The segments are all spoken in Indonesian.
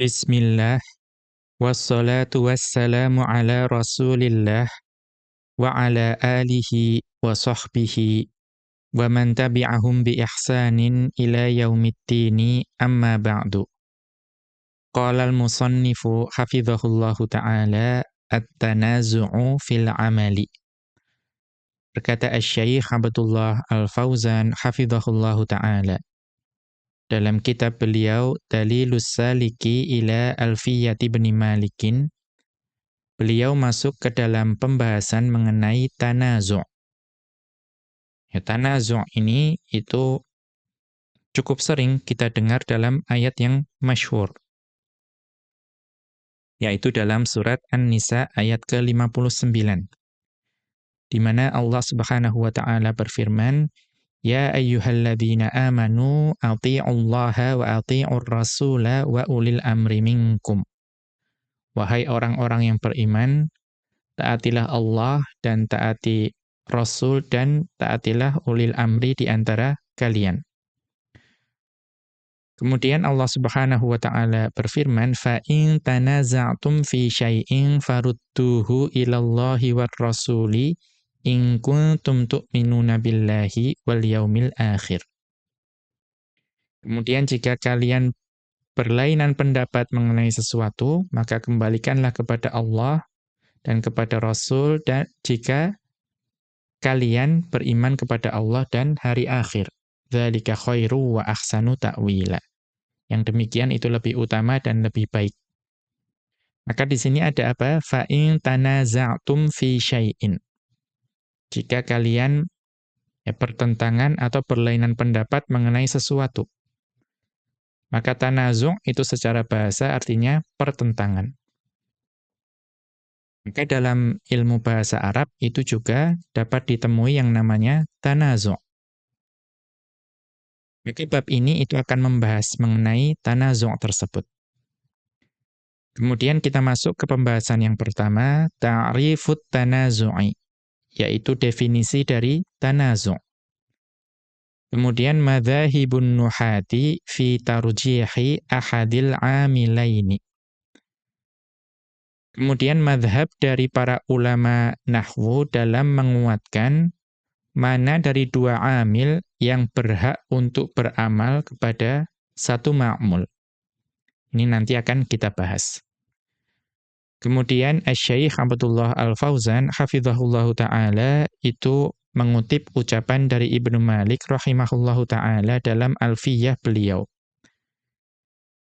بسم الله والصلاة والسلام على رسول الله وعلى آله وصحبه ومن تبعهم بإحسان إلى يوم الدين أما بعد. قال المصنف حفظه الله تعالى التنازع في العمل. berkata الشيخ عبد الله الفوزان حفظه الله تعالى. Dalam kitab beliau Dalilus Saliki ila Alfiyati bin Malikin beliau masuk ke dalam pembahasan mengenai tanazu'. Ya, tanazu' ini itu cukup sering kita dengar dalam ayat yang masyhur yaitu dalam surat An-Nisa ayat ke-59 di mana Allah Subhanahu wa taala berfirman Ya ayyuhalladzina amanu athi'ullaha wa athi'ur rasula wa ulil amri minkum. Wahai orang-orang yang beriman, taatilah Allah dan taati Rasul dan taatilah ulil amri di antara kalian. Kemudian Allah Subhanahu wa taala berfirman, "Fa in tanaza'tum fi syai'in farudduhu ilallahi war rasuli in kuntum tu'minuna billahi wal yaumil akhir. Kemudian jika kalian berlainan pendapat mengenai sesuatu, maka kembalikanlah kepada Allah dan kepada Rasul dan jika kalian beriman kepada Allah dan hari akhir. Dzalika khairu wa ahsanu ta'wila. Yang demikian itu lebih utama dan lebih baik. Maka di sini ada apa? Fa in tanaza'tum fi syai'in jika kalian ya, pertentangan atau berlainan pendapat mengenai sesuatu. Maka tanazu' itu secara bahasa artinya pertentangan. Maka dalam ilmu bahasa Arab itu juga dapat ditemui yang namanya tanazu'. Maka bab ini itu akan membahas mengenai tanazu' tersebut. Kemudian kita masuk ke pembahasan yang pertama, ta'rifut tanazu'i yaitu definisi dari tanazu'. Kemudian madzahibun nuhati fi tarjihi ahadil amilaini. Kemudian madhab dari para ulama nahwu dalam menguatkan mana dari dua amil yang berhak untuk beramal kepada satu ma'mul. Ini nanti akan kita bahas. Kemudian Asy-Syaikh Abdullah Al-Fauzan hafizahullahu taala itu mengutip ucapan dari Ibnu Malik rahimahullahu taala dalam Alfiyah beliau.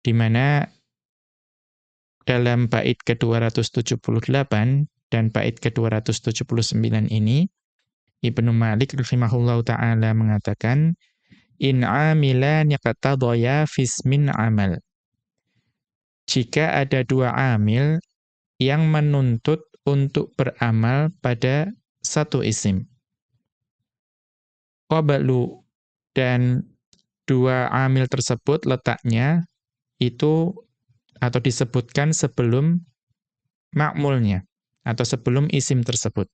Di mana dalam bait ke-278 dan bait ke-279 ini Ibnu Malik rahimahullahu taala mengatakan in amila yaqtadaya fismin amal. Jika ada dua amil yang menuntut untuk beramal pada satu isim. Qabalu dan dua amil tersebut letaknya itu atau disebutkan sebelum makmulnya atau sebelum isim tersebut.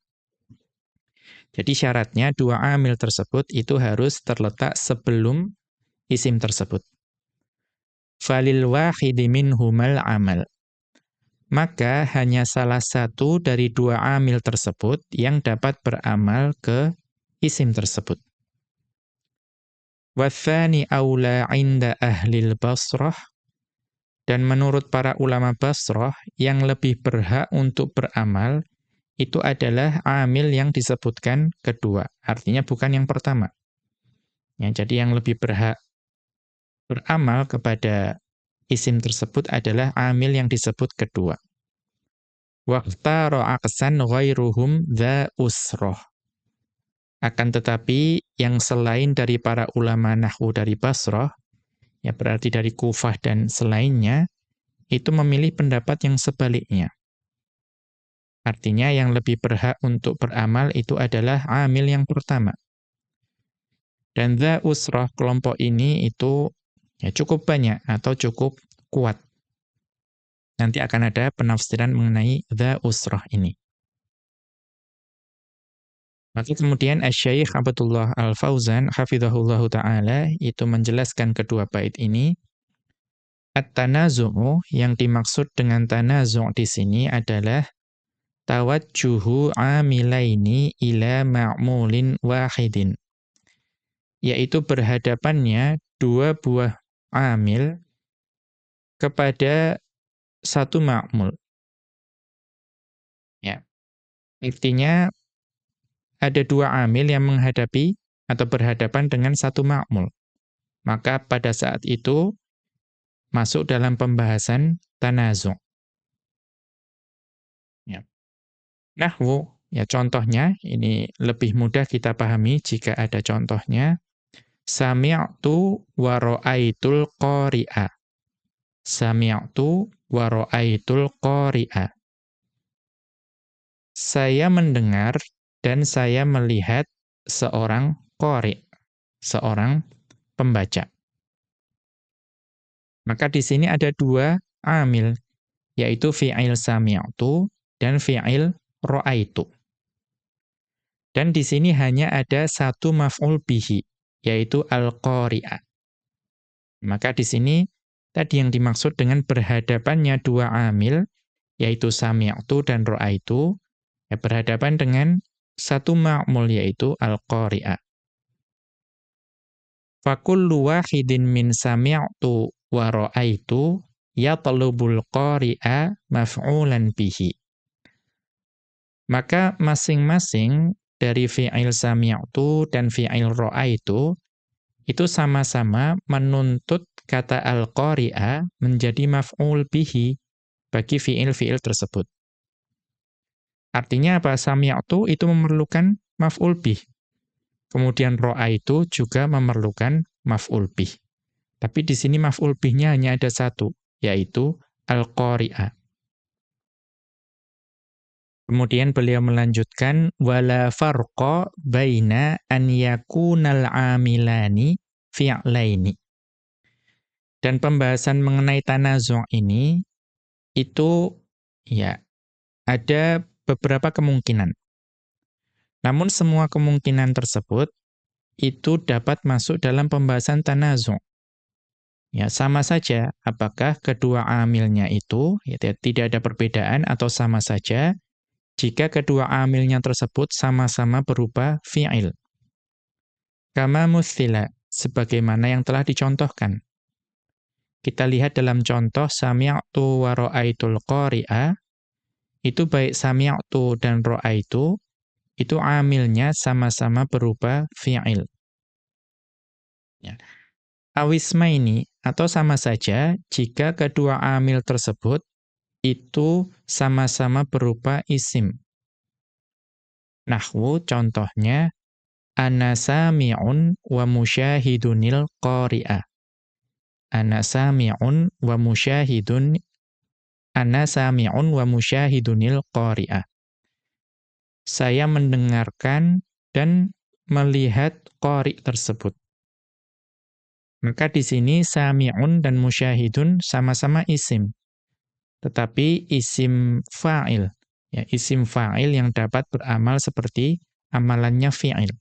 Jadi syaratnya dua amil tersebut itu harus terletak sebelum isim tersebut. Falil wahidi minhumal amal maka hanya salah satu dari dua amil tersebut yang dapat beramal ke isim tersebut. Wathani aula inda ahlil basrah dan menurut para ulama Basrah yang lebih berhak untuk beramal itu adalah amil yang disebutkan kedua, artinya bukan yang pertama. Ya, jadi yang lebih berhak beramal kepada isim tersebut adalah amil yang disebut kedua. Waqtara aqsan ghairuhum dha usroh. Akan tetapi yang selain dari para ulama nahwu dari Basrah, ya berarti dari Kufah dan selainnya, itu memilih pendapat yang sebaliknya. Artinya yang lebih berhak untuk beramal itu adalah amil yang pertama. Dan dha usroh kelompok ini itu ya cukup banyak atau cukup kuat. Nanti akan ada penafsiran mengenai the usrah ini. Maka kemudian Asy-Syaikh Abdullah Al-Fauzan hafizahullahu taala itu menjelaskan kedua bait ini At-tanazu'u yang dimaksud dengan tanazu' di sini adalah tawajjuhu amilaini ila ma'mulin wahidin. Yaitu berhadapannya dua buah amil kepada satu ma'mul. Ya. Artinya ada dua amil yang menghadapi atau berhadapan dengan satu ma'mul. Maka pada saat itu masuk dalam pembahasan tanazu. Ya. Nahwu, ya contohnya, ini lebih mudah kita pahami jika ada contohnya. Sami'tu wa ra'aitul qari'a. Sami'tu wa ra'aitul qari'a. Saya mendengar dan saya melihat seorang qari, seorang pembaca. Maka di sini ada dua amil, yaitu fi'il sami'tu dan fi'il ro'aitu. Dan di sini hanya ada satu maf'ul bihi, yaitu al-qari'a. Maka di sini tadi yang dimaksud dengan berhadapannya dua amil, yaitu sami'tu dan ro'aitu, ya berhadapan dengan satu ma'mul yaitu al-qari'a. Fakullu wahidin min sami'tu wa ra'aitu yatlubul qari'a maf'ulan bihi. Maka masing-masing dari fi'il sami'tu dan fi'il ra'aitu itu sama-sama menuntut kata al-qari'a menjadi maf'ul bihi bagi fi'il-fi'il tersebut. Artinya apa? Sami'tu itu memerlukan maf'ul bih. Kemudian ro'a itu juga memerlukan maf'ul bih. Tapi di sini maf'ul bihnya hanya ada satu, yaitu al-qari'a. Kemudian beliau melanjutkan wala farqa baina an yakunal amilani fi'laini. Dan pembahasan mengenai tanazu' ini itu ya ada beberapa kemungkinan. Namun semua kemungkinan tersebut itu dapat masuk dalam pembahasan tanazu. Ya, sama saja apakah kedua amilnya itu ya, tidak ada perbedaan atau sama saja jika kedua amilnya tersebut sama-sama berupa fi'il. Kama muthila, sebagaimana yang telah dicontohkan. Kita lihat dalam contoh sami'tu wa ra'aitul qari'a, itu baik sami'tu dan ra'aitu itu amilnya sama-sama berupa fi'il. Ya. Awisma ini, atau sama saja jika kedua amil tersebut itu sama-sama berupa isim. Nahwu contohnya, ana sami'un wa musyahidunil qari'ah. Ana sami'un wa musyahidun ana sami'un wa musyahidunil qari'ah saya mendengarkan dan melihat qari tersebut. Maka di sini sami'un dan musyahidun sama-sama isim. Tetapi isim fa'il, ya isim fa'il yang dapat beramal seperti amalannya fi'il.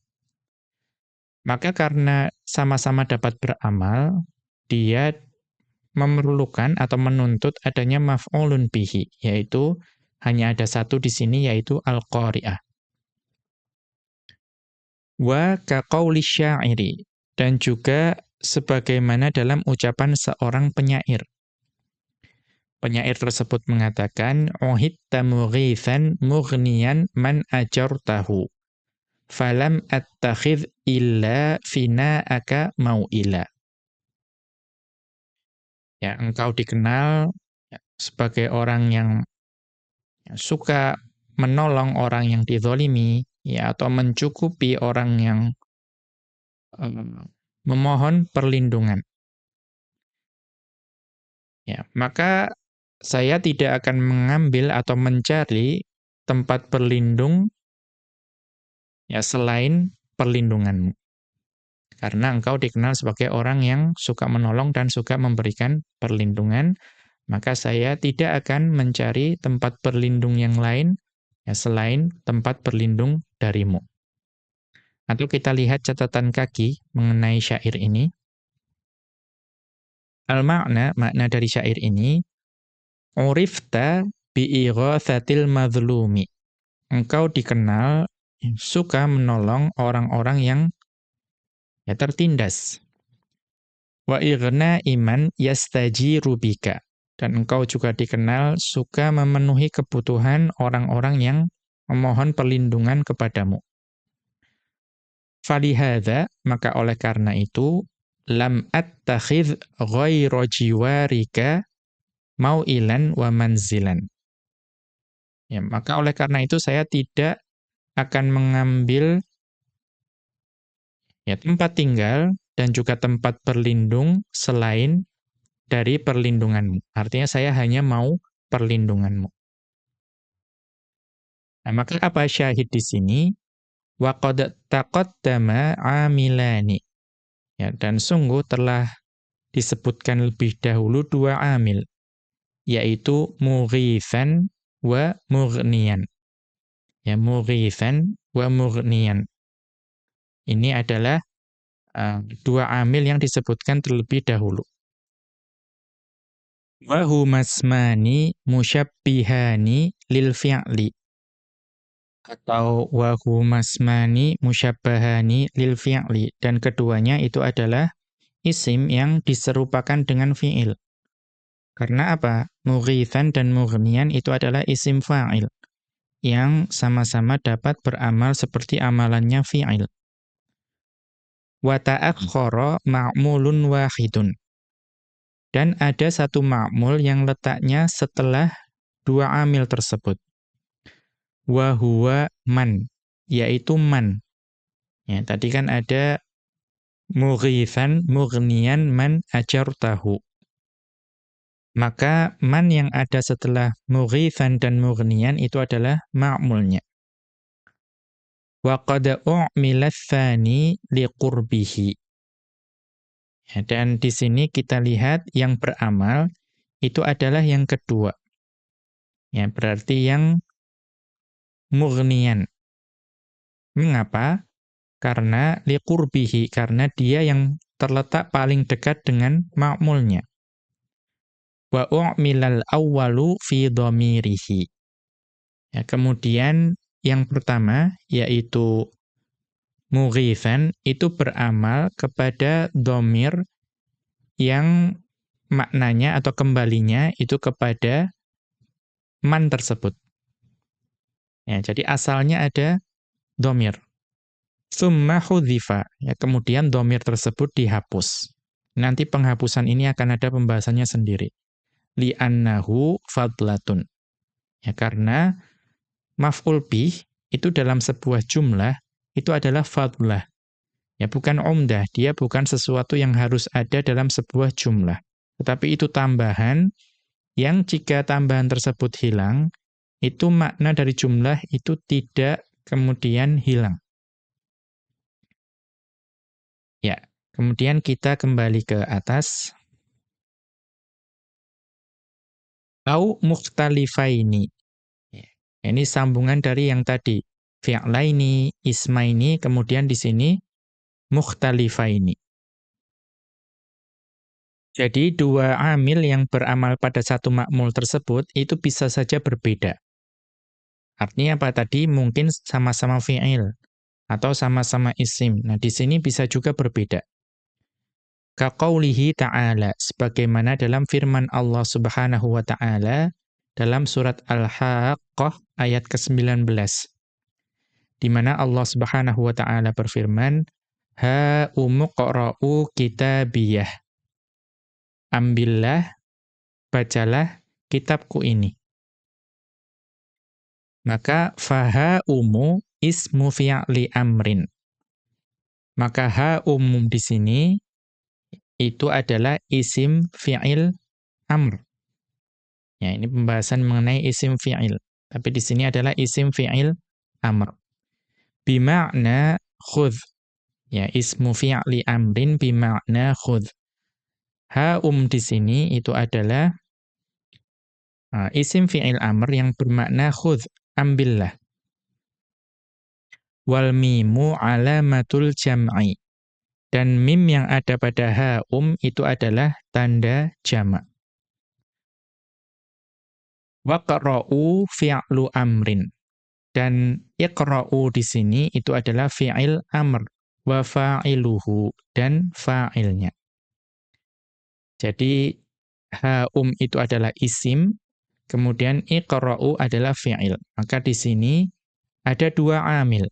Maka karena sama-sama dapat beramal, dia memerlukan atau menuntut adanya maf'ulun bihi, yaitu hanya ada satu di sini yaitu al-qari'ah. Wa kaqauli syairi dan juga sebagaimana dalam ucapan seorang penyair. Penyair tersebut mengatakan uhitta mughithan mughniyan man ajartahu falam attakhidh illa fina'aka mau'ila. Ya, engkau dikenal sebagai orang yang suka menolong orang yang dizolimi, ya, atau mencukupi orang yang uh, memohon perlindungan. Ya, maka saya tidak akan mengambil atau mencari tempat berlindung ya selain perlindunganmu. Karena engkau dikenal sebagai orang yang suka menolong dan suka memberikan perlindungan, maka saya tidak akan mencari tempat berlindung yang lain ya selain tempat berlindung darimu. Atau kita lihat catatan kaki mengenai syair ini. Al-makna, makna dari syair ini, urifta bi'ighathatil madhlumi. Engkau dikenal suka menolong orang-orang yang ya tertindas. Wa ighna iman yastajiru bika. Dan engkau juga dikenal suka memenuhi kebutuhan orang-orang yang memohon perlindungan kepadamu. Falihada, maka oleh karena itu, lam attakhidh ghayra jiwarika mau'ilan wa manzilan. Ya, maka oleh karena itu saya tidak akan mengambil ya tempat tinggal dan juga tempat berlindung selain dari perlindunganmu. Artinya saya hanya mau perlindunganmu. Nah, maka apa syahid di sini? Wa qad taqaddama amilani. Ya, dan sungguh telah disebutkan lebih dahulu dua amil, yaitu mughithan wa mughniyan. Ya, mughithan wa mughniyan. Ini adalah uh, dua amil yang disebutkan terlebih dahulu. Wa humasmani musyabbihani lil fi'li atau wa humasmani musyabbahani lil fi'li dan keduanya itu adalah isim yang diserupakan dengan fi'il. Karena apa? Mughithan dan mughniyan itu adalah isim fa'il yang sama-sama dapat beramal seperti amalannya fi'il wa ta'akhkhara ma'mulun wahidun. Dan ada satu ma'mul yang letaknya setelah dua amil tersebut. Wa huwa man, yaitu man. Ya, tadi kan ada mughithan, mughniyan, man ajartahu. Maka man yang ada setelah mughithan dan mughniyan itu adalah ma'mulnya. Wa qad liqurbihi. Ya, dan di sini kita lihat yang beramal itu adalah yang kedua. Ya, berarti yang mughniyan. Mengapa? Karena liqurbihi, karena dia yang terletak paling dekat dengan ma'mulnya. Wa u'milal awwalu fi dhamirihi. Ya, kemudian yang pertama, yaitu mughithan, itu beramal kepada domir yang maknanya atau kembalinya itu kepada man tersebut. Ya, jadi asalnya ada domir. Thumma hudhifa. Ya, kemudian domir tersebut dihapus. Nanti penghapusan ini akan ada pembahasannya sendiri. Li'annahu fadlatun. Ya, karena maf'ul bih itu dalam sebuah jumlah itu adalah fadlah. Ya bukan umdah, dia bukan sesuatu yang harus ada dalam sebuah jumlah. Tetapi itu tambahan yang jika tambahan tersebut hilang, itu makna dari jumlah itu tidak kemudian hilang. Ya, kemudian kita kembali ke atas. Au mukhtalifaini. Ini sambungan dari yang tadi. Fi'laini, ismaini, kemudian di sini mukhtalifaini. Jadi dua amil yang beramal pada satu makmul tersebut itu bisa saja berbeda. Artinya apa tadi? Mungkin sama-sama fi'il atau sama-sama isim. Nah, di sini bisa juga berbeda. Kaqaulihi ta'ala sebagaimana dalam firman Allah Subhanahu wa taala dalam surat Al-Haqqah ayat ke-19. Di mana Allah Subhanahu wa taala berfirman, "Ha umuqra'u kitabiyah." Ambillah, bacalah kitabku ini. Maka faha umu ismu fi'li amrin. Maka ha umum di sini itu adalah isim fi'il amr. Ya, ini pembahasan mengenai isim fi'il. Tapi di sini adalah isim fi'il amr. Bima'na khudh. Ya, ismu fi'li amrin bima'na khudh. um di sini itu adalah uh, isim fi'il amr yang bermakna khudh, ambillah. Wal mimu alamatul jam'i. Dan mim yang ada pada haum itu adalah tanda jamak. Waqra'u fi'lu amrin. Dan iqra'u di sini itu adalah fi'il amr wa fa'iluhu dan fa'ilnya. Jadi haum itu adalah isim, kemudian iqra'u adalah fi'il. Maka di sini ada dua amil.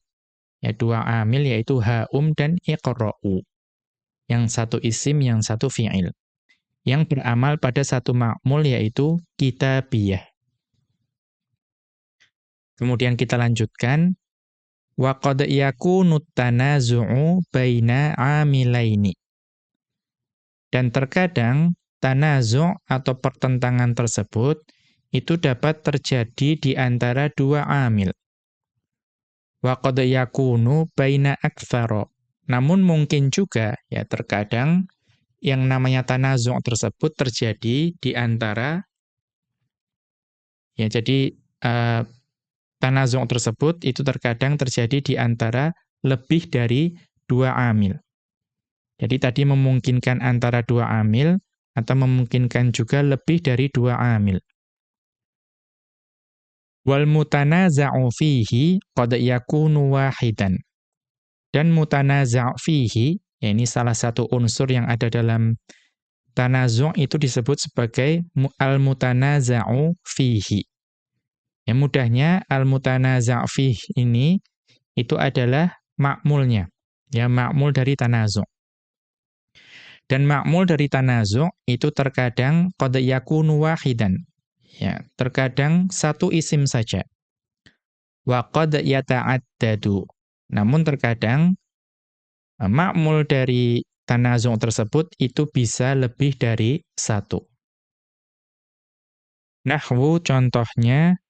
Ya, dua amil yaitu haum dan iqra'u. Yang satu isim, yang satu fi'il. Yang beramal pada satu ma'mul yaitu kitabiyah. Kemudian kita lanjutkan wa qad yakunu tanazu'u baina amilaini. Dan terkadang tanazu' atau pertentangan tersebut itu dapat terjadi di antara dua amil. Wa qad yakunu baina aktsara. Namun mungkin juga ya terkadang yang namanya tanazu' tersebut terjadi di antara ya jadi uh, tanazung tersebut itu terkadang terjadi di antara lebih dari dua amil. Jadi tadi memungkinkan antara dua amil atau memungkinkan juga lebih dari dua amil. Wal mutanaza'u fihi qad yakunu wahidan. Dan mutanaza'u fihi, ya ini salah satu unsur yang ada dalam tanazu' itu disebut sebagai al-mutanaza'u fihi. Yang mudahnya al-mutanaza' fih ini itu adalah makmulnya. Ya, makmul dari tanazu'. Dan makmul dari tanazu' itu terkadang qad yakunu wahidan. Ya, terkadang satu isim saja. Wa qad yata'addadu. Namun terkadang eh, makmul dari tanazu' tersebut itu bisa lebih dari satu. Nahwu contohnya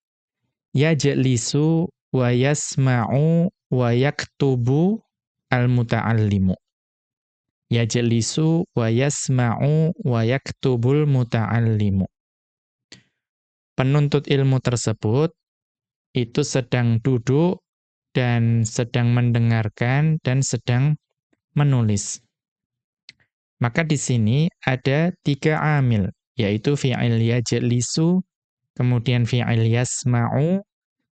yajlisu wa yasma'u wa yaktubu al-muta'allimu. Yajlisu wa yasma'u wa yaktubul muta'allimu. Penuntut ilmu tersebut itu sedang duduk dan sedang mendengarkan dan sedang menulis. Maka di sini ada tiga amil, yaitu fi'il yajlisu, kemudian fi'il yasma'u,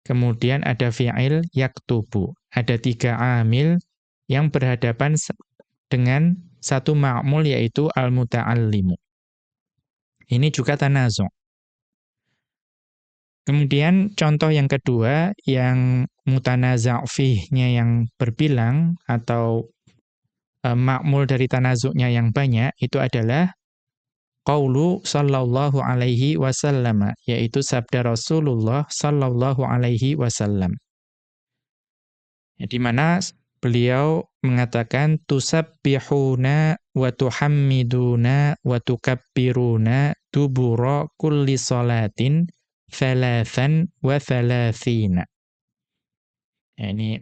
kemudian ada fi'il yaktubu. Ada tiga amil yang berhadapan dengan satu ma'mul yaitu al-muta'allimu. Ini juga tanazu'. Kemudian contoh yang kedua yang mutanaza' fihnya yang berbilang atau e, makmul dari tanazuknya yang banyak itu adalah qaulu sallallahu alaihi wasallam yaitu sabda Rasulullah sallallahu alaihi wasallam. Ya, di mana beliau mengatakan tusabbihuna wa tuhammiduna wa tukabbiruna dubura kulli salatin thalathan wa thalathina. Ya, ini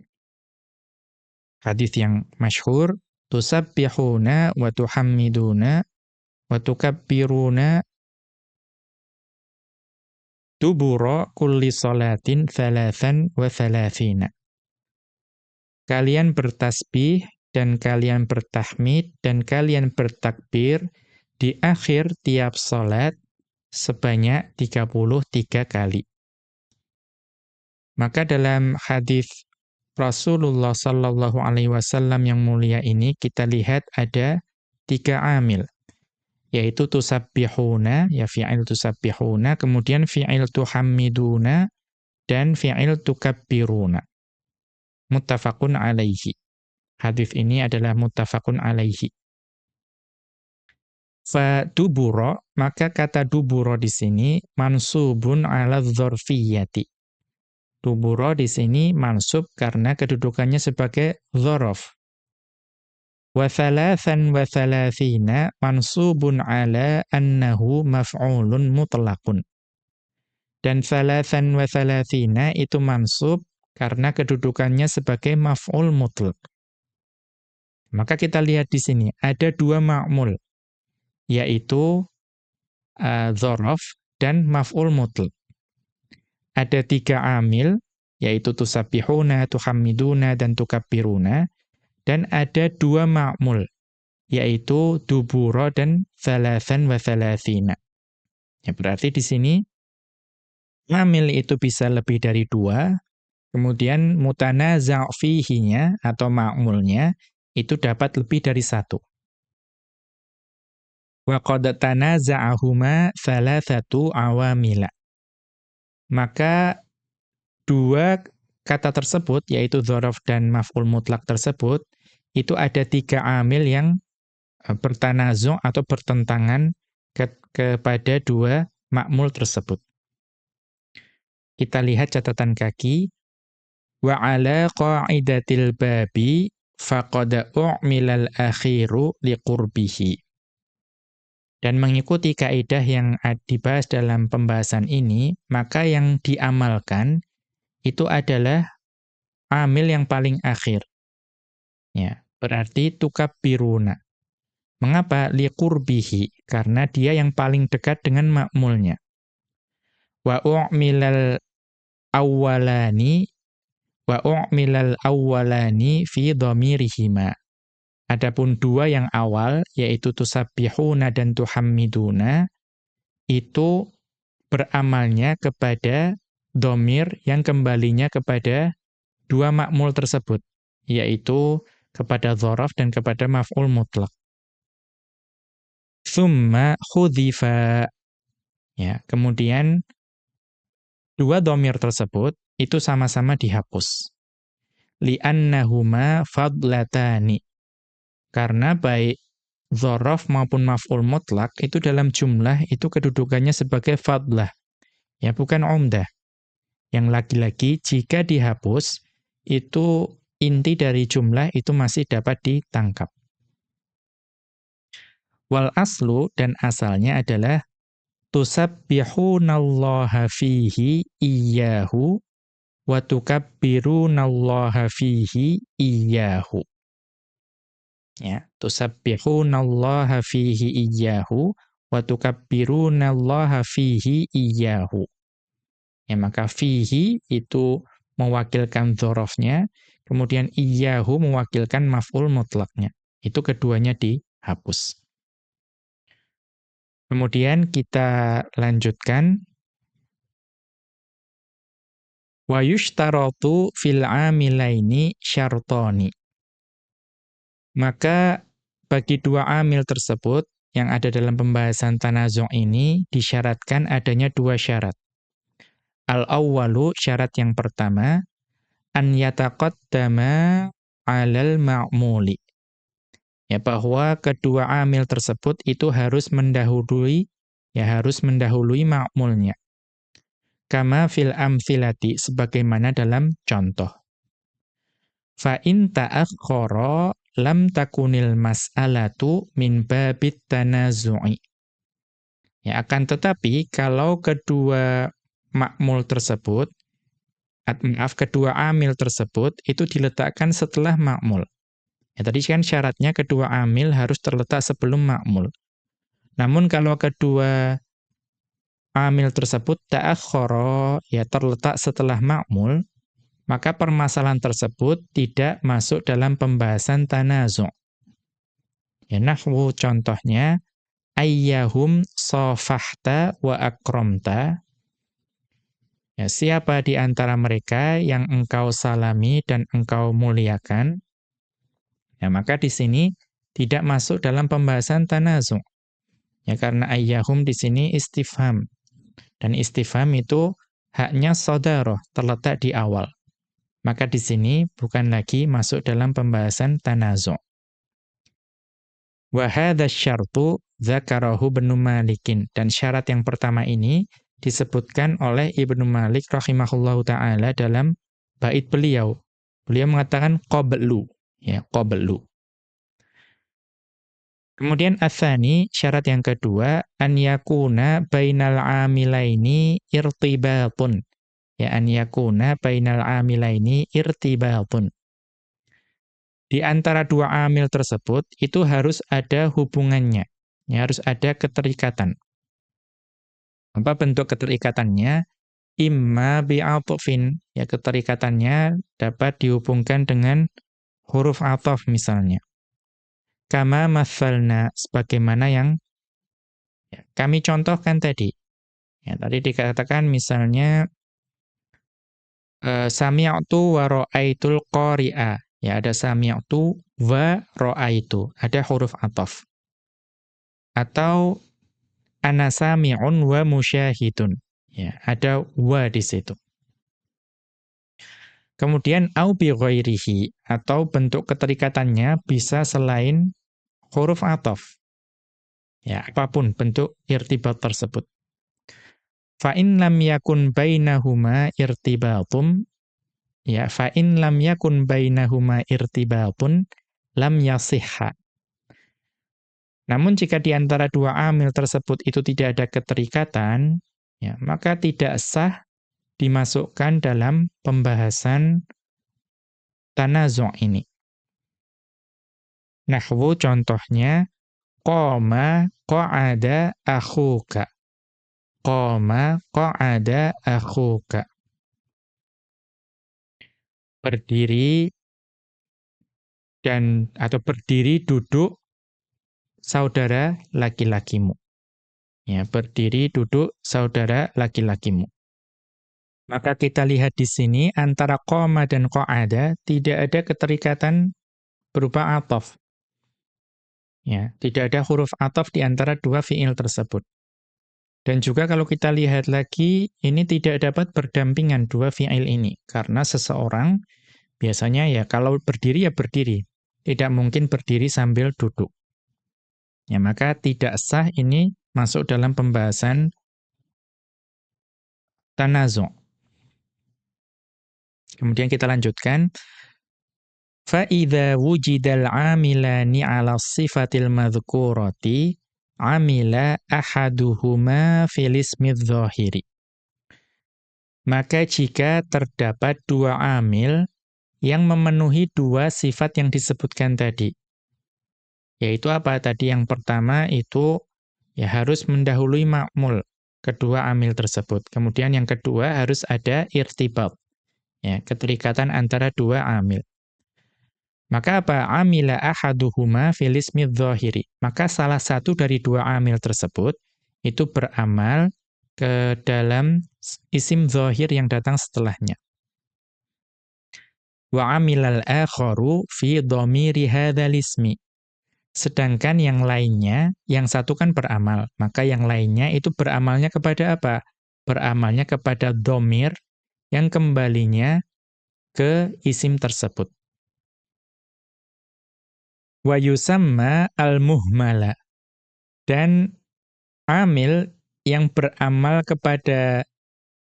hadis yang masyhur tusabbihuna wa tuhammiduna wa tukabbiruna dubura kulli salatin thalathan wa thalathina. Kalian bertasbih dan kalian bertahmid dan kalian bertakbir di akhir tiap salat sebanyak 33 kali. Maka dalam hadis Rasulullah sallallahu alaihi wasallam yang mulia ini kita lihat ada tiga amil yaitu tusabbihuna, ya fi'il tusabbihuna, kemudian fi'il tuhammiduna, dan fi'il tukabbiruna. Muttafaqun alaihi. Hadis ini adalah muttafaqun alaihi. Fa duburo, maka kata duburo di sini mansubun ala dzarfiyyati. Duburo di sini mansub karena kedudukannya sebagai dzaraf wa thalathan wa thalathina mansubun ala annahu maf'ulun mutlaqun. Dan thalathan wa thalathina itu mansub karena kedudukannya sebagai maf'ul mutlaq. Maka kita lihat di sini ada dua ma'mul yaitu uh, dhorof dan maf'ul mutlaq. Ada tiga amil yaitu tusabihuna, tuhammiduna dan tukabbiruna dan ada dua ma'mul, yaitu dubura dan thalathan wa thalathina. Ya, berarti di sini amil itu bisa lebih dari dua, kemudian mutana fihinya atau ma'mulnya itu dapat lebih dari satu. Wa qad tanaza'ahuma thalathatu awamila. Maka dua kata tersebut, yaitu dhorof dan maf'ul mutlak tersebut, itu ada tiga amil yang Eh, bertanazu atau bertentangan ke kepada dua makmul tersebut. Kita lihat catatan kaki. Wa ala qa'idatil babi faqad u'milal akhiru liqurbihi. Dan mengikuti kaidah yang dibahas dalam pembahasan ini, maka yang diamalkan itu adalah amil yang paling akhir. Ya, berarti tukabbiruna. Mengapa? Liqurbihi, karena dia yang paling dekat dengan makmulnya. Wa u'milal awwalani wa u'milal awwalani fi dhamirihima. Adapun dua yang awal yaitu tusabbihuna dan tuhammiduna itu beramalnya kepada domir yang kembalinya kepada dua makmul tersebut yaitu kepada dhorof dan kepada maf'ul mutlak. Thumma khudhifa. Ya, kemudian dua domir tersebut itu sama-sama dihapus. Li'annahuma fadlatani. Karena baik dhorof maupun maf'ul mutlak itu dalam jumlah itu kedudukannya sebagai fadlah. Ya, bukan umdah. Yang lagi-lagi jika dihapus itu inti dari jumlah itu masih dapat ditangkap. Wal aslu dan asalnya adalah tusabbihunallaha fihi iyyahu wa tukabbirunallaha fihi iyyahu. Ya, tusabbihunallaha fihi iyyahu wa tukabbirunallaha fihi iyyahu. Ya, maka fihi itu mewakilkan dzarafnya, kemudian iyyahu mewakilkan maf'ul mutlaknya. Itu keduanya dihapus. Kemudian kita lanjutkan. Wa yushtaratu fil amilaini syartoni. Maka bagi dua amil tersebut yang ada dalam pembahasan tanazu' ini disyaratkan adanya dua syarat. Al-awwalu syarat yang pertama an yataqaddama 'alal ma'muli. Ya bahwa kedua amil tersebut itu harus mendahului ya harus mendahului makmulnya. Kama fil amthilati sebagaimana dalam contoh. Fa in ta'akhkhara lam takunil mas'alatu min babit tanazu'i ya akan tetapi kalau kedua makmul tersebut maaf kedua amil tersebut itu diletakkan setelah makmul Ya, tadi kan syaratnya kedua amil harus terletak sebelum makmul. Namun kalau kedua amil tersebut ta'akhkhara ya terletak setelah makmul, maka permasalahan tersebut tidak masuk dalam pembahasan tanazu'. Ya nahwu contohnya ayyahum safahta wa akramta Ya, siapa di antara mereka yang engkau salami dan engkau muliakan? Ya, maka di sini tidak masuk dalam pembahasan tanazu. Ya, karena ayyahum di sini istifham. Dan istifham itu haknya saudaroh, terletak di awal. Maka di sini bukan lagi masuk dalam pembahasan tanazu. Wa hadha syartu Malikin dan syarat yang pertama ini disebutkan oleh Ibnu Malik rahimahullahu taala dalam bait beliau. Beliau mengatakan qablu ya qablu Kemudian atsani syarat yang kedua an yakuna bainal amilaini irtibatun. Ya an yakuna bainal amilaini irtibatun. Di antara dua amil tersebut itu harus ada hubungannya. Ya, harus ada keterikatan. Apa bentuk keterikatannya? Imma bi'atufin. Ya keterikatannya dapat dihubungkan dengan huruf ataf misalnya. kama mathalna sebagaimana yang ya, kami contohkan tadi. Ya, tadi dikatakan misalnya uh, sami'tu wa ra'aitul qari'a. Ya, ada sami'tu wa ra'aitu. Ada huruf ataf. Atau ana sami'un wa musyahidun. Ya, ada wa di situ. Kemudian au bi ghairihi atau bentuk keterikatannya bisa selain huruf ataf. Ya, apa pun bentuk irtibat tersebut. Fa in lam yakun bainahuma irtibatum ya fa in lam yakun bainahuma irtibatun lam yasihha. Namun jika di antara dua amil tersebut itu tidak ada keterikatan, ya, maka tidak sah dimasukkan dalam pembahasan tanazu' ini. Nahwu contohnya qama qa'ada akhuka. Qoma qa'ada akhuka. Berdiri dan atau berdiri duduk saudara laki-lakimu. Ya, berdiri duduk saudara laki-lakimu. Maka kita lihat di sini antara qoma dan qa'ada tidak ada keterikatan berupa ataf. Ya, tidak ada huruf ataf di antara dua fiil tersebut. Dan juga kalau kita lihat lagi, ini tidak dapat berdampingan dua fi'il ini. Karena seseorang biasanya ya kalau berdiri ya berdiri. Tidak mungkin berdiri sambil duduk. Ya maka tidak sah ini masuk dalam pembahasan tanazu'. Kemudian kita lanjutkan. فَإِذَا وُجِدَ الْعَامِلَانِ عَلَى الصِّفَةِ الْمَذْكُورَةِ amila ahaduhuma filismi dhahiri. Maka jika terdapat dua amil yang memenuhi dua sifat yang disebutkan tadi. yaitu apa? Tadi yang pertama itu ya harus mendahului makmul kedua amil tersebut. Kemudian yang kedua harus ada irtibat. Ya, keterikatan antara dua amil. Maka apa? Amila ahaduhuma fil ismi. Maka salah satu dari dua amil tersebut itu beramal ke dalam isim zahir yang datang setelahnya. Wa amilal akharu fi dhamiri hadzal ismi. Sedangkan yang lainnya, yang satu kan beramal, maka yang lainnya itu beramalnya kepada apa? Beramalnya kepada domir yang kembalinya ke isim tersebut wa yusamma al-muhmala. Dan amil yang beramal kepada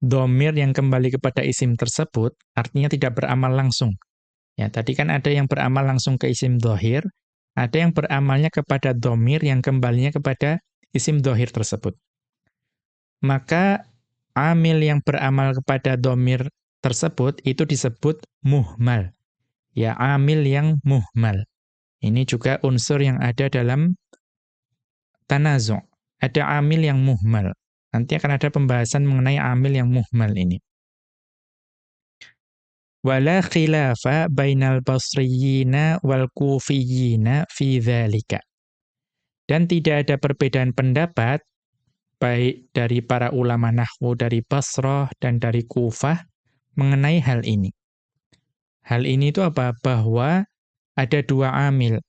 domir yang kembali kepada isim tersebut, artinya tidak beramal langsung. Ya, tadi kan ada yang beramal langsung ke isim dohir, ada yang beramalnya kepada domir yang kembalinya kepada isim dohir tersebut. Maka amil yang beramal kepada domir tersebut itu disebut muhmal. Ya, amil yang muhmal. Ini juga unsur yang ada dalam tanazu'. Ada amil yang muhmal. Nanti akan ada pembahasan mengenai amil yang muhmal ini. Wala khilafa bainal basriyina wal kufiyina fi dhalika. Dan tidak ada perbedaan pendapat baik dari para ulama nahwu dari Basrah dan dari Kufah mengenai hal ini. Hal ini itu apa? Bahwa ada dua amil.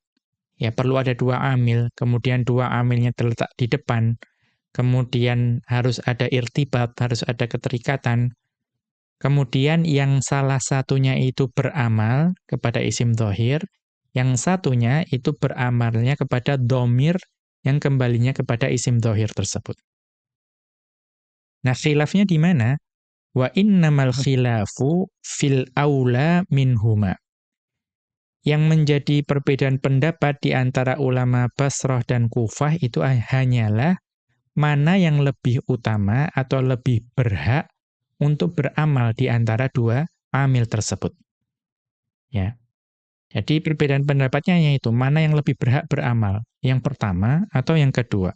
Ya, perlu ada dua amil, kemudian dua amilnya terletak di depan, kemudian harus ada irtibat, harus ada keterikatan. Kemudian yang salah satunya itu beramal kepada isim dohir, yang satunya itu beramalnya kepada domir yang kembalinya kepada isim dohir tersebut. Nah, khilafnya di mana? Wa innamal khilafu fil aula minhuma. Yang menjadi perbedaan pendapat di antara ulama Basrah dan Kufah itu hanyalah mana yang lebih utama atau lebih berhak untuk beramal di antara dua amil tersebut. Ya. Jadi perbedaan pendapatnya yaitu mana yang lebih berhak beramal, yang pertama atau yang kedua.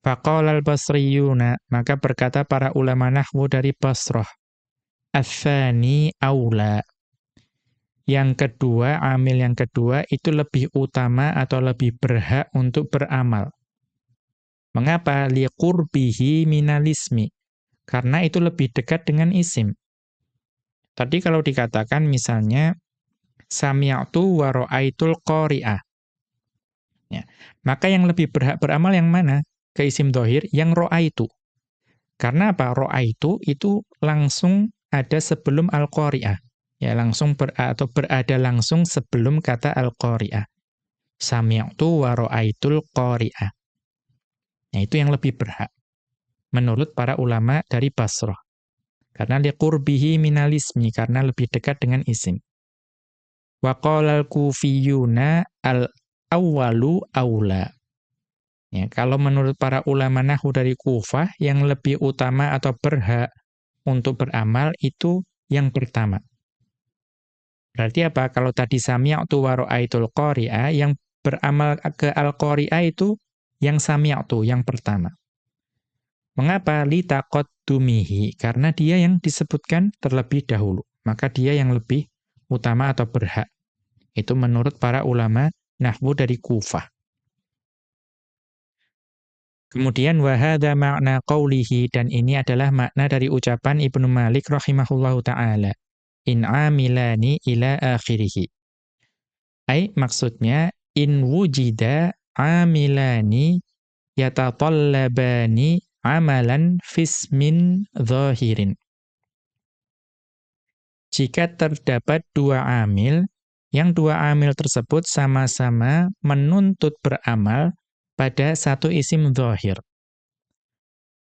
Faqala al-Basriyuna, maka berkata para ulama nahwu dari Basrah, "Ats-tsani aula." yang kedua, amil yang kedua itu lebih utama atau lebih berhak untuk beramal. Mengapa? Liqurbihi minalismi. Karena itu lebih dekat dengan isim. Tadi kalau dikatakan misalnya, Sami'atu wa ra'aitul qari'ah. Ya. Maka yang lebih berhak beramal yang mana? Ke isim dohir, yang ro'aitu. Karena apa? Ro'aitu itu langsung ada sebelum al-qari'ah. Ya, langsung ber, atau berada langsung sebelum kata al-qari'ah. Sami'tu wa ra'aitul qari'ah. Nah, itu yang lebih berhak. Menurut para ulama dari Basrah. Karena liqurbihi minalismi, karena lebih dekat dengan isim. Wa qala al-kufiyuna al-awwalu aula. Ya, kalau menurut para ulama nahu dari Kufah, yang lebih utama atau berhak untuk beramal itu yang pertama. Berarti apa? Kalau tadi sami'tu wa qari'a, yang beramal ke al-qari'a itu yang sami'tu, yang pertama. Mengapa? dumihi Karena dia yang disebutkan terlebih dahulu. Maka dia yang lebih utama atau berhak. Itu menurut para ulama nahwu dari Kufah. Kemudian wahada makna qawlihi dan ini adalah makna dari ucapan Ibnu Malik rahimahullahu taala. In amilani ila akhirih. Ai maksudnya in wujida amilani yatatallabani amalan fismin zahirin. Jika terdapat dua amil, yang dua amil tersebut sama-sama menuntut beramal pada satu isim zahir.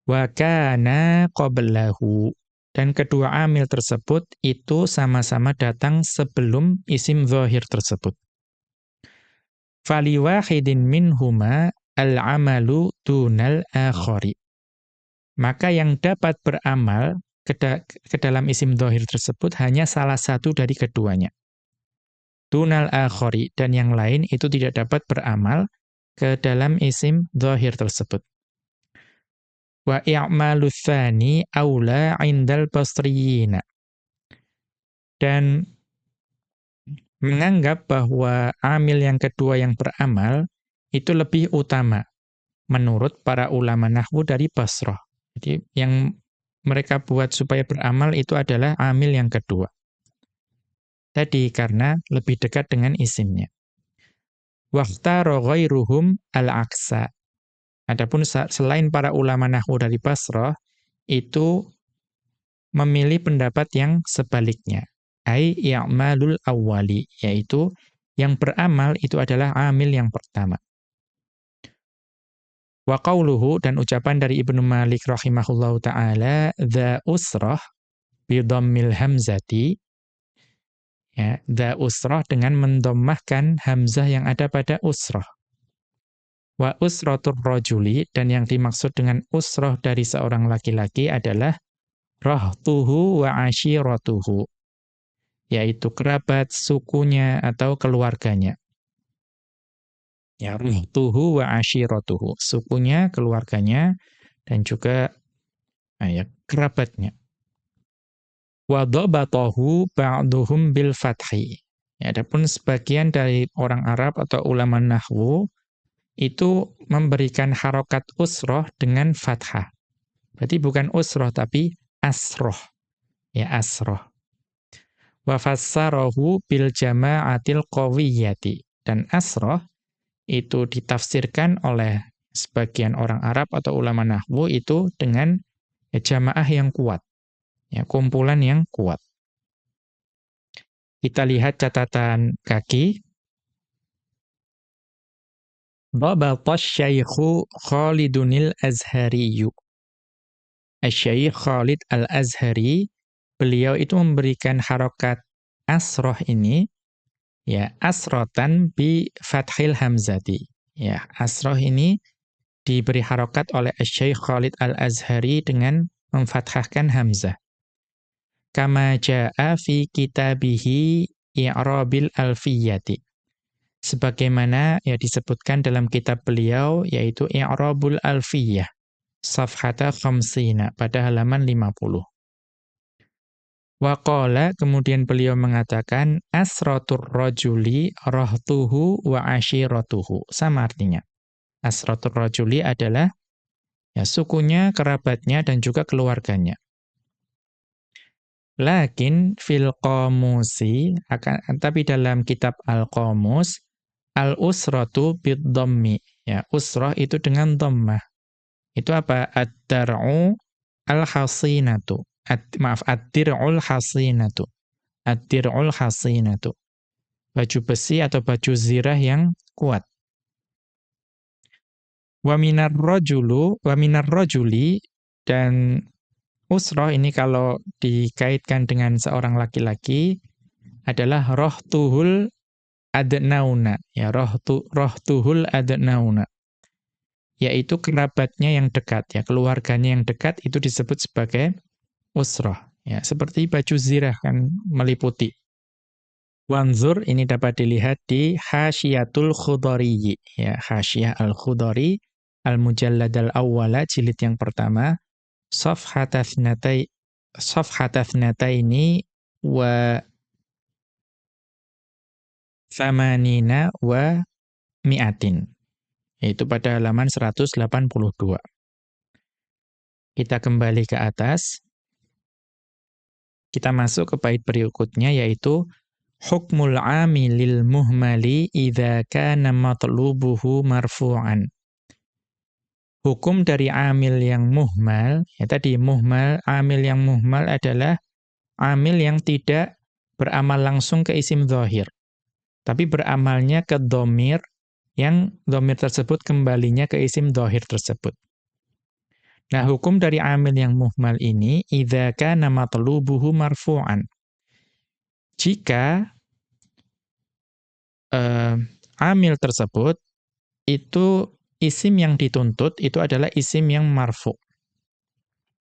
Wa kana qablahu dan kedua amil tersebut itu sama-sama datang sebelum isim zahir tersebut. Fali wahidin minhuma al-amalu tunal akhari. Maka yang dapat beramal ke, ke dalam isim zahir tersebut hanya salah satu dari keduanya. Tunal akhari dan yang lain itu tidak dapat beramal ke dalam isim zahir tersebut. Wa i'malu tsani aula 'indal basriyina. Dan menganggap bahwa amil yang kedua yang beramal itu lebih utama menurut para ulama nahwu dari Basrah. Jadi yang mereka buat supaya beramal itu adalah amil yang kedua. Tadi karena lebih dekat dengan isimnya. Waktara ghairuhum al-aksa. Adapun selain para ulama nahwu dari Basrah, itu memilih pendapat yang sebaliknya. Ai i'malul awwali, yaitu yang beramal itu adalah amil yang pertama. Wa qawluhu dan ucapan dari Ibnu Malik rahimahullahu taala dza usrah bi dhammil hamzati ya dza usrah dengan mendommahkan hamzah yang ada pada usrah. Wa usratur rajuli dan yang dimaksud dengan usrah dari seorang laki-laki adalah rahtuhu wa ashiratuhu yaitu kerabat sukunya atau keluarganya ya rahtuhu wa ashiratuhu sukunya keluarganya dan juga nah, ya kerabatnya wa dhabatahu ba'duhum bil fathi. Ya, adapun sebagian dari orang Arab atau ulama nahwu itu memberikan harokat usroh dengan fathah. Berarti bukan usroh tapi asroh. Ya, asroh. Wa fassarahu bil jama'atil qawiyyati. Dan asroh itu ditafsirkan oleh sebagian orang Arab atau ulama nahwu itu dengan jamaah yang kuat ya, kumpulan yang kuat. Kita lihat catatan kaki. Dhabata syaikhu Khalidunil Azhariyu. Asy-Syaikh Khalid Al-Azhari, beliau itu memberikan harokat asroh ini, ya asrotan bi fathil hamzati. Ya, asroh ini diberi harokat oleh Asy-Syaikh Khalid Al-Azhari dengan memfathahkan hamzah kama jaa fi kitabihi i'rabil alfiyati. Sebagaimana ya disebutkan dalam kitab beliau yaitu i'rabul alfiyah safhata khamsina pada halaman 50. Waqala kemudian beliau mengatakan asratur rajuli rahtuhu wa ashiratuhu. Sama artinya. Asratur rajuli adalah ya sukunya, kerabatnya dan juga keluarganya. Lakin fil qamusi akan tapi dalam kitab Al-Qamus al-usratu bid-dhammi ya usrah itu dengan dhammah. Itu apa? Ad-dar'u al-hasinatu. Ad, maaf, ad-dir'ul hasinatu. Ad-dir'ul hasinatu. Baju besi atau baju zirah yang kuat. Wa minar rajulu wa minar rajuli dan usrah ini kalau dikaitkan dengan seorang laki-laki adalah rohtuhul adnauna ya rohtu rohtuhul adnauna yaitu kerabatnya yang dekat ya keluarganya yang dekat itu disebut sebagai usrah. Ya, seperti baju zirah kan meliputi. Wanzur ini dapat dilihat di Hasyiatul Khudari. Ya, Hasyiyah Al-Khudari Al-Mujallad Al-Awwala jilid yang pertama. Safhatathnatai Safhatathnatai wa Thamanina wa Mi'atin. Yaitu pada halaman 182. Kita kembali ke atas. Kita masuk ke bait berikutnya yaitu hukmul amilil muhmali idza kana matlubuhu marfu'an. Hukum dari amil yang muhmal, ya tadi muhmal, amil yang muhmal adalah amil yang tidak beramal langsung ke isim zahir. Tapi beramalnya ke domir yang domir tersebut kembalinya ke isim zahir tersebut. Nah, hukum dari amil yang muhmal ini idza kana matlubuhu marfu'an. Jika uh, amil tersebut itu isim yang dituntut itu adalah isim yang marfu.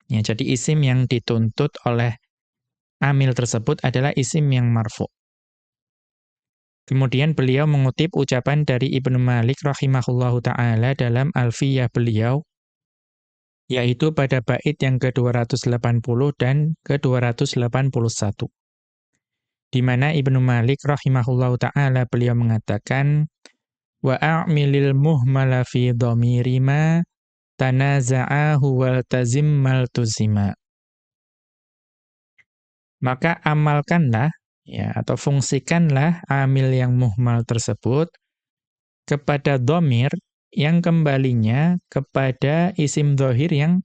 Ya, jadi isim yang dituntut oleh amil tersebut adalah isim yang marfu. Kemudian beliau mengutip ucapan dari Ibnu Malik rahimahullahu taala dalam Alfiyah beliau yaitu pada bait yang ke-280 dan ke-281. Di mana Ibnu Malik rahimahullahu taala beliau mengatakan wa a'milil muhmala fi dhamiri ma tanaza'ahu tazim maltuzima. Maka amalkanlah ya atau fungsikanlah amil yang muhmal tersebut kepada domir yang kembalinya kepada isim dohir yang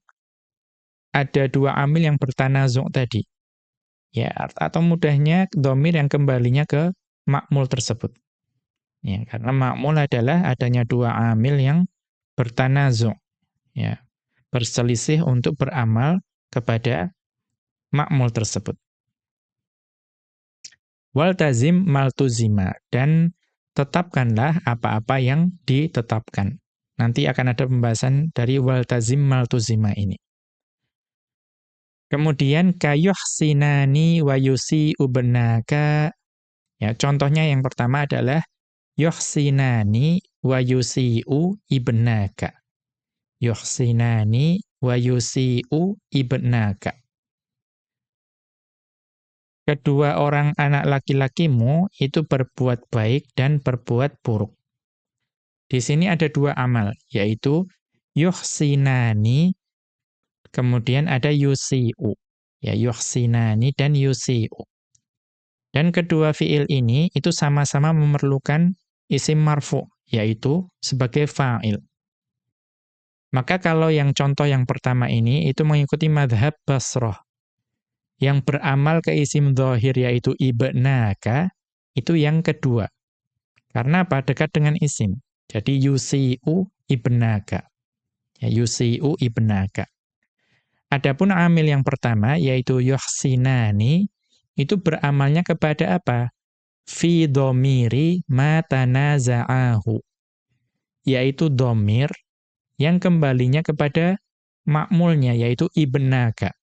ada dua amil yang bertanazuk tadi. Ya, atau mudahnya domir yang kembalinya ke makmul tersebut. Ya, karena makmul adalah adanya dua amil yang bertanazuk. Ya, berselisih untuk beramal kepada makmul tersebut. Waltazim maltuzima. Dan tetapkanlah apa-apa yang ditetapkan. Nanti akan ada pembahasan dari waltazim maltuzima ini. Kemudian kayuh sinani wa yusi ubnaka. Ya, contohnya yang pertama adalah yuhsinani wa yusi'u ibnaka. Yuhsinani yusi'u ibnaka kedua orang anak laki-lakimu itu berbuat baik dan berbuat buruk. Di sini ada dua amal, yaitu yuhsinani, kemudian ada yusi'u. Ya, yuhsinani dan yusi'u. Dan kedua fiil ini itu sama-sama memerlukan isim marfu, yaitu sebagai fa'il. Maka kalau yang contoh yang pertama ini, itu mengikuti madhab basroh yang beramal ke isim dhohir yaitu ibnaka, itu yang kedua. Karena apa? Dekat dengan isim. Jadi yusi'u ibnaka. Ya, yusi'u ibnaka. Adapun amil yang pertama yaitu yuhsinani itu beramalnya kepada apa? Fi domiri matanaza'ahu. Yaitu domir yang kembalinya kepada makmulnya yaitu ibnaka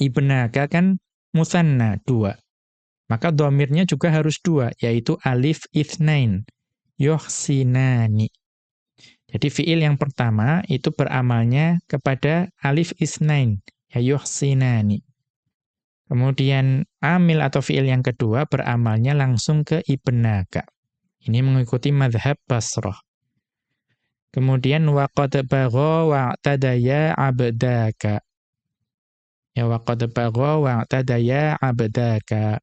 ibnaka kan musanna, dua. Maka domirnya juga harus dua, yaitu alif ithnain, yohsinani. Jadi fiil yang pertama itu beramalnya kepada alif isnain, ya yohsinani. Kemudian amil atau fi'il yang kedua beramalnya langsung ke ibnaka. Ini mengikuti madhab Basrah. Kemudian waqad wa'tadaya abdaka. Ya waqad bagha wa'tadaya abdaka.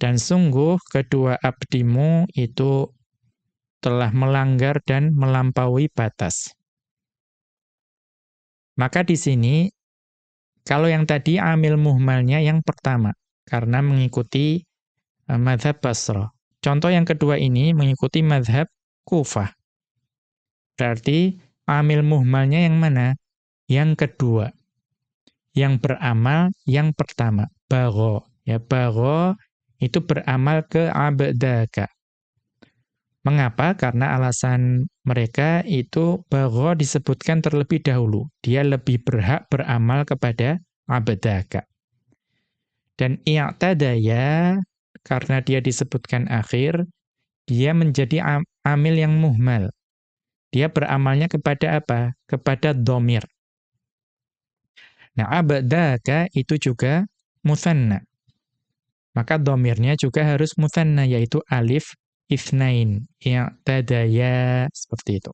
Dan sungguh kedua abdimu itu telah melanggar dan melampaui batas. Maka di sini kalau yang tadi amil muhmalnya yang pertama, karena mengikuti uh, madhab Basra. Contoh yang kedua ini mengikuti madhab Kufah. Berarti amil muhmalnya yang mana? Yang kedua. Yang beramal yang pertama. Bago. Ya, bago itu beramal ke abdaka. Mengapa? Karena alasan mereka itu bahwa disebutkan terlebih dahulu. Dia lebih berhak beramal kepada abdaka. Dan i'tadaya, karena dia disebutkan akhir, dia menjadi amil yang muhmal. Dia beramalnya kepada apa? Kepada domir. Nah, abdaka itu juga musanna. Maka domirnya juga harus musanna, yaitu alif ifnain, i'tadaya, seperti itu.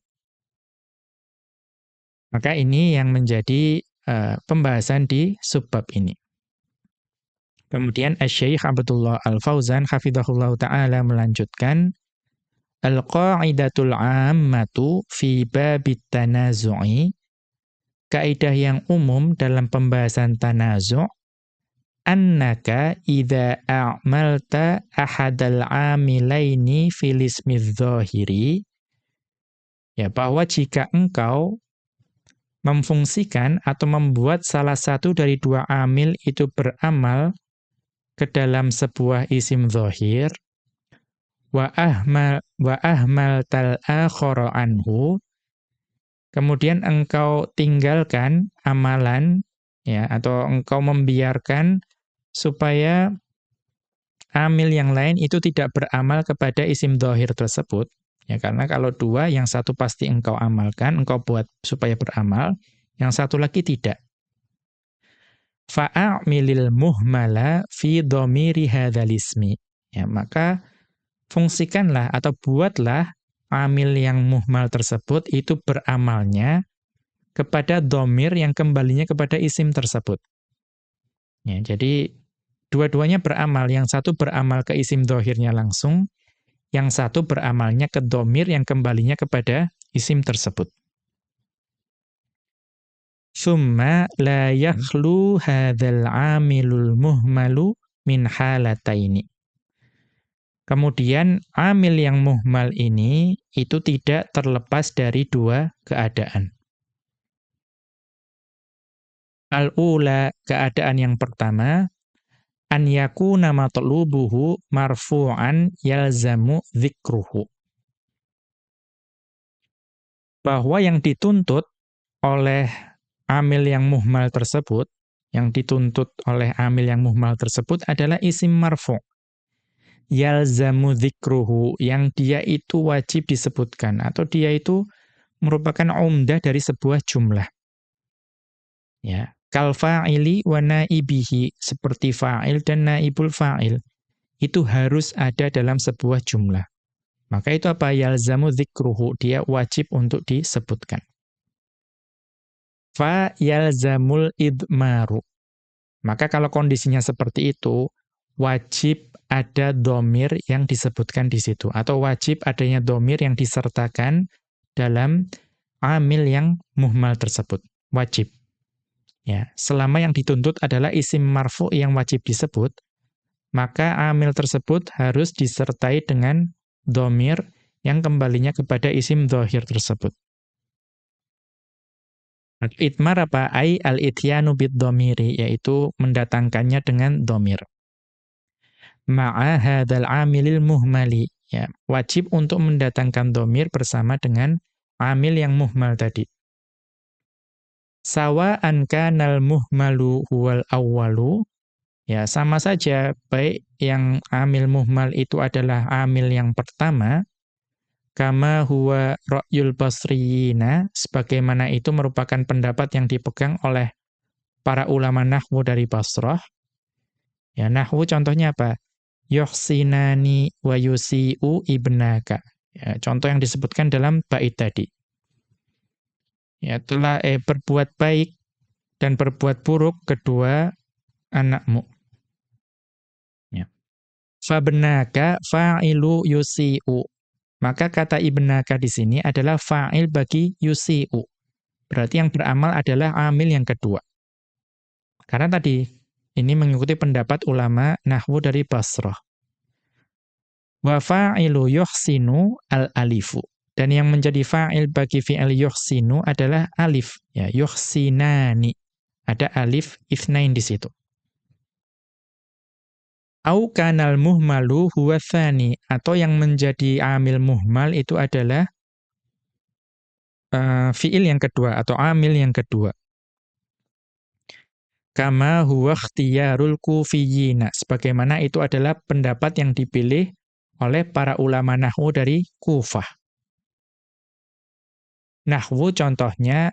Maka ini yang menjadi uh, pembahasan di subbab ini. Kemudian Asy-Syaikh Abdullah Al-Fauzan hafizahullah taala melanjutkan Al-qa'idatul 'ammatu fi babit tanazu'i kaidah yang umum dalam pembahasan tanazu' annaka idza a'malta ahadal 'amilaini fil ismi dzahiri ya bahwa jika engkau memfungsikan atau membuat salah satu dari dua amil itu beramal ke dalam sebuah isim dzahir wa ahmal wa ahmal tal anhu kemudian engkau tinggalkan amalan ya atau engkau membiarkan supaya amil yang lain itu tidak beramal kepada isim dohir tersebut. Ya, karena kalau dua, yang satu pasti engkau amalkan, engkau buat supaya beramal, yang satu lagi tidak. Fa'amilil muhmala fi domiri hadalismi. Ya, maka fungsikanlah atau buatlah amil yang muhmal tersebut itu beramalnya kepada domir yang kembalinya kepada isim tersebut. Ya, jadi Dua-duanya beramal, yang satu beramal ke isim dohirnya langsung, yang satu beramalnya ke domir yang kembalinya kepada isim tersebut. Summa la yakhlu hadzal amilul muhmalu min halataini. Kemudian amil yang muhmal ini itu tidak terlepas dari dua keadaan. Al-ula, keadaan yang pertama, an yakuna matlubuhu marfu'an yalzamu dzikruhu. Bahwa yang dituntut oleh amil yang muhmal tersebut, yang dituntut oleh amil yang muhmal tersebut adalah isim marfu' yalzamu dzikruhu yang dia itu wajib disebutkan atau dia itu merupakan umdah dari sebuah jumlah. Ya, kal fa'ili wa naibihi seperti fa'il dan naibul fa'il itu harus ada dalam sebuah jumlah. Maka itu apa yalzamu dzikruhu dia wajib untuk disebutkan. Fa yalzamul idmaru. Maka kalau kondisinya seperti itu wajib ada domir yang disebutkan di situ atau wajib adanya domir yang disertakan dalam amil yang muhmal tersebut. Wajib. Ya, selama yang dituntut adalah isim marfu yang wajib disebut, maka amil tersebut harus disertai dengan domir yang kembalinya kepada isim dohir tersebut. Itmar apa? Ai al-ityanu bid domiri, yaitu mendatangkannya dengan domir. Ma'a hadal amilil muhmali. Ya, wajib untuk mendatangkan domir bersama dengan amil yang muhmal tadi. Sawa'an kanal muhmalu huwal awwalu, ya sama saja, baik yang amil muhmal itu adalah amil yang pertama, kama huwa ra'yul basriyina, sebagaimana itu merupakan pendapat yang dipegang oleh para ulama nahwu dari Basrah, Ya, nahwu contohnya apa? Yuhsinani wa yusi'u ibnaka. Ya, contoh yang disebutkan dalam bait tadi. Ya, telah eh, berbuat baik dan berbuat buruk kedua anakmu. Ya. Fabnaka fa'ilu yusi'u. Maka kata ibnaka di sini adalah fa'il bagi yusi'u. Berarti yang beramal adalah amil yang kedua. Karena tadi ini mengikuti pendapat ulama nahwu dari Basrah. Wa fa'ilu yuhsinu al-alifu. Dan yang menjadi fa'il bagi fi'il yuhsinu adalah alif. Ya, yuhsinani. Ada alif ifnain di situ. Au kanal muhmalu huwa thani. Atau yang menjadi amil muhmal itu adalah uh, fi'il yang kedua atau amil yang kedua. Kama huwa ikhtiyarul kufiyina. Sebagaimana itu adalah pendapat yang dipilih oleh para ulama nahwu dari Kufah. Nahwu contohnya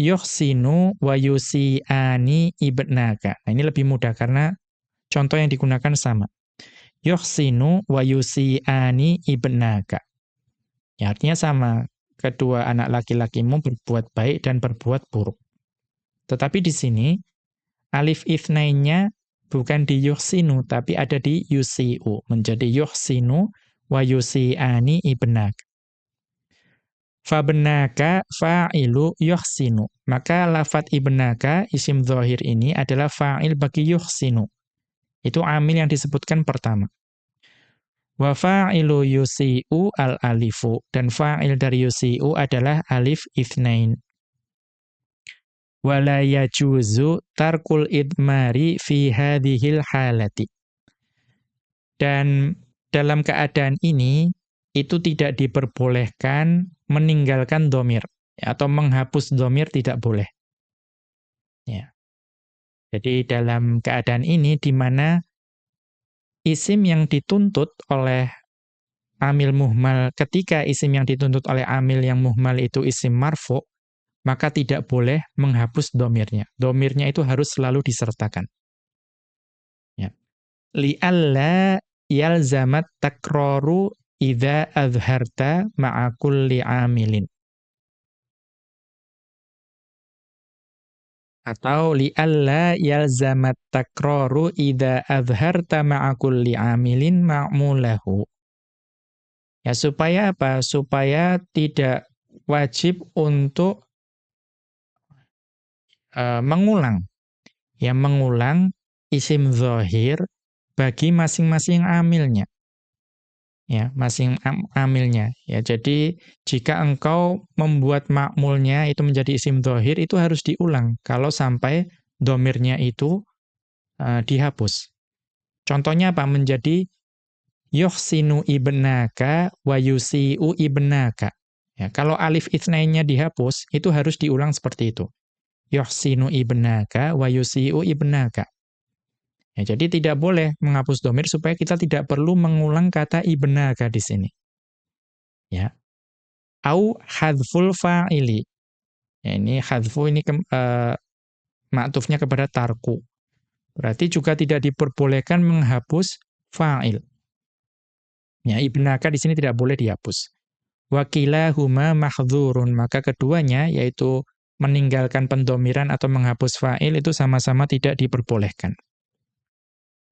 yuhsinu wa yusi'ani ibnaka. Nah, ini lebih mudah karena contoh yang digunakan sama. Yuhsinu wa yusi'ani ibnaka. Ya, artinya sama. Kedua anak laki-lakimu berbuat baik dan berbuat buruk. Tetapi di sini alif ithnainnya bukan di yuhsinu, tapi ada di yusi'u. Menjadi yuhsinu wa yusi'ani ibnak. Fabnaka fa'ilu yuhsinu. Maka lafat ibnaka, isim zohir ini adalah fa'il bagi yuhsinu. Itu amil yang disebutkan pertama. Wa fa'ilu yusi'u al-alifu. Dan fa'il dari yusi'u adalah alif ithnain wala yajuzu tarkul idmari fi hadhil halati. Dan dalam keadaan ini itu tidak diperbolehkan meninggalkan domir atau menghapus domir tidak boleh. Ya. Jadi dalam keadaan ini di mana isim yang dituntut oleh amil muhmal ketika isim yang dituntut oleh amil yang muhmal itu isim marfu maka tidak boleh menghapus domirnya. Domirnya itu harus selalu disertakan. Ya. Li'alla yalzamat takroru idha adharta ma'akulli amilin. Atau li'alla yalzamat takroru idha adharta ma'akulli amilin ma'mulahu. Ya supaya apa? Supaya tidak wajib untuk uh, mengulang. Ya, mengulang isim zohir bagi masing-masing amilnya. Ya, masing amilnya. Ya, jadi jika engkau membuat makmulnya itu menjadi isim zohir, itu harus diulang kalau sampai domirnya itu uh, dihapus. Contohnya apa? Menjadi yuhsinu ibnaka wa yusi'u ibnaka. Ya, kalau alif itsnainnya dihapus, itu harus diulang seperti itu yuhsinu ibnaka wa yusi'u ibnaka. Ya, jadi tidak boleh menghapus domir supaya kita tidak perlu mengulang kata ibnaka di sini. Ya. Au hadful fa'ili. Ya, ini hadfu ini ke, uh, maktufnya kepada tarku. Berarti juga tidak diperbolehkan menghapus fa'il. Ya, ibnaka di sini tidak boleh dihapus. Wakilahuma mahdzurun, maka keduanya yaitu meninggalkan pendomiran atau menghapus fa'il itu sama-sama tidak diperbolehkan.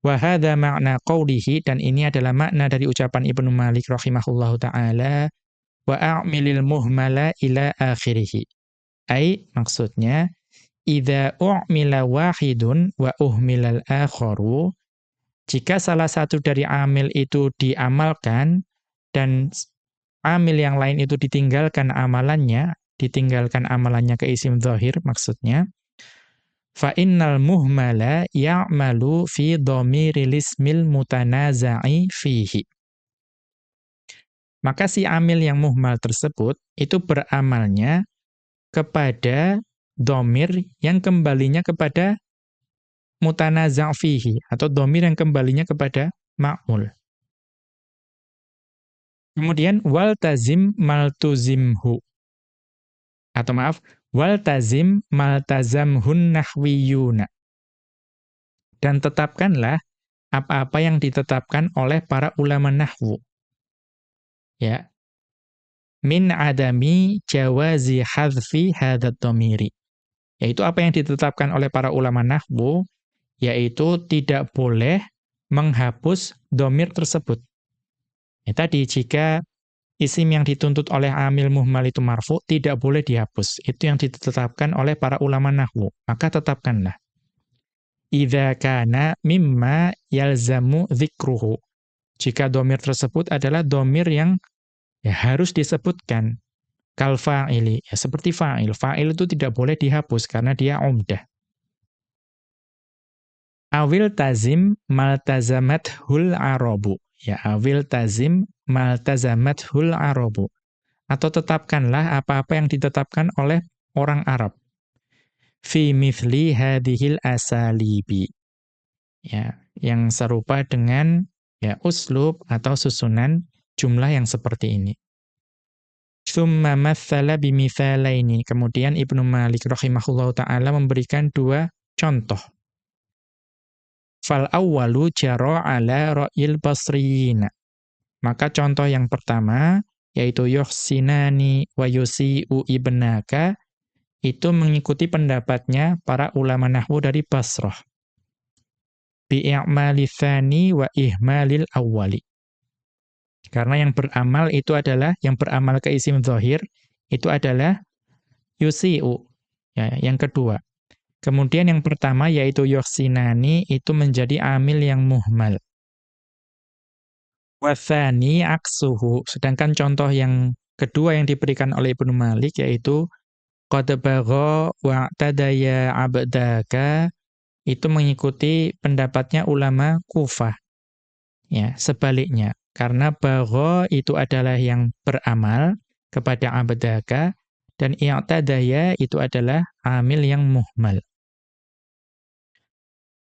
Wahada makna qawlihi, dan ini adalah makna dari ucapan Ibnu Malik rahimahullahu ta'ala, wa a'milil muhmala ila akhirihi. Ay, maksudnya, idha u'mila wahidun wa uhmilal akharu, jika salah satu dari amil itu diamalkan, dan amil yang lain itu ditinggalkan amalannya, ditinggalkan amalannya ke isim zahir maksudnya fa innal muhmala ya'malu fi dhamiril ismil mutanaza'i fihi maka si amil yang muhmal tersebut itu beramalnya kepada domir yang kembalinya kepada mutanaza' fihi atau domir yang kembalinya kepada ma'mul. Kemudian wal tazim maltuzimhu atau maaf waltazim maltazamhun nahwiyuna dan tetapkanlah apa-apa yang ditetapkan oleh para ulama nahwu. Ya. Min adami jawazi hadfi hadat domiri. Yaitu apa yang ditetapkan oleh para ulama nahwu, yaitu tidak boleh menghapus domir tersebut. Ya, tadi, jika isim yang dituntut oleh amil muhmal itu marfu, tidak boleh dihapus. Itu yang ditetapkan oleh para ulama nahwu. Maka tetapkanlah idza kana mimma yalzamu dzikruhu. Jika domir tersebut adalah domir yang ya, harus disebutkan. Kal fa'ili, ya, seperti fa'il. Fa'il itu tidak boleh dihapus karena dia umdah. Awil tazim maltazamat hul arobu. Ya, awil tazim maltazamat hul arobu. Atau tetapkanlah apa-apa yang ditetapkan oleh orang Arab fi mithli hadhil asalibi. Ya, yang serupa dengan ya uslub atau susunan jumlah yang seperti ini. Tsumma mathala bimithalaini. Kemudian Ibnu Malik rahimahullahu taala memberikan dua contoh. Fal awwalu jara ala ra'il basriyina. Maka contoh yang pertama yaitu yuhsinani wa yusi'u ibnaka itu mengikuti pendapatnya para ulama nahwu dari Basrah. Bi'a'mali thani wa ihmalil awwali. Karena yang beramal itu adalah, yang beramal ke isim zahir, itu adalah yusi'u, ya, yang kedua. Kemudian yang pertama yaitu yuhsinani itu menjadi amil yang muhmal. Wathani aksuhu. Sedangkan contoh yang kedua yang diberikan oleh Ibnu Malik yaitu Qad bagha wa'tadaya abdaka itu mengikuti pendapatnya ulama Kufah. Ya, sebaliknya. Karena bagha itu adalah yang beramal kepada abdaka dan i'tadaya itu adalah amil yang muhmal.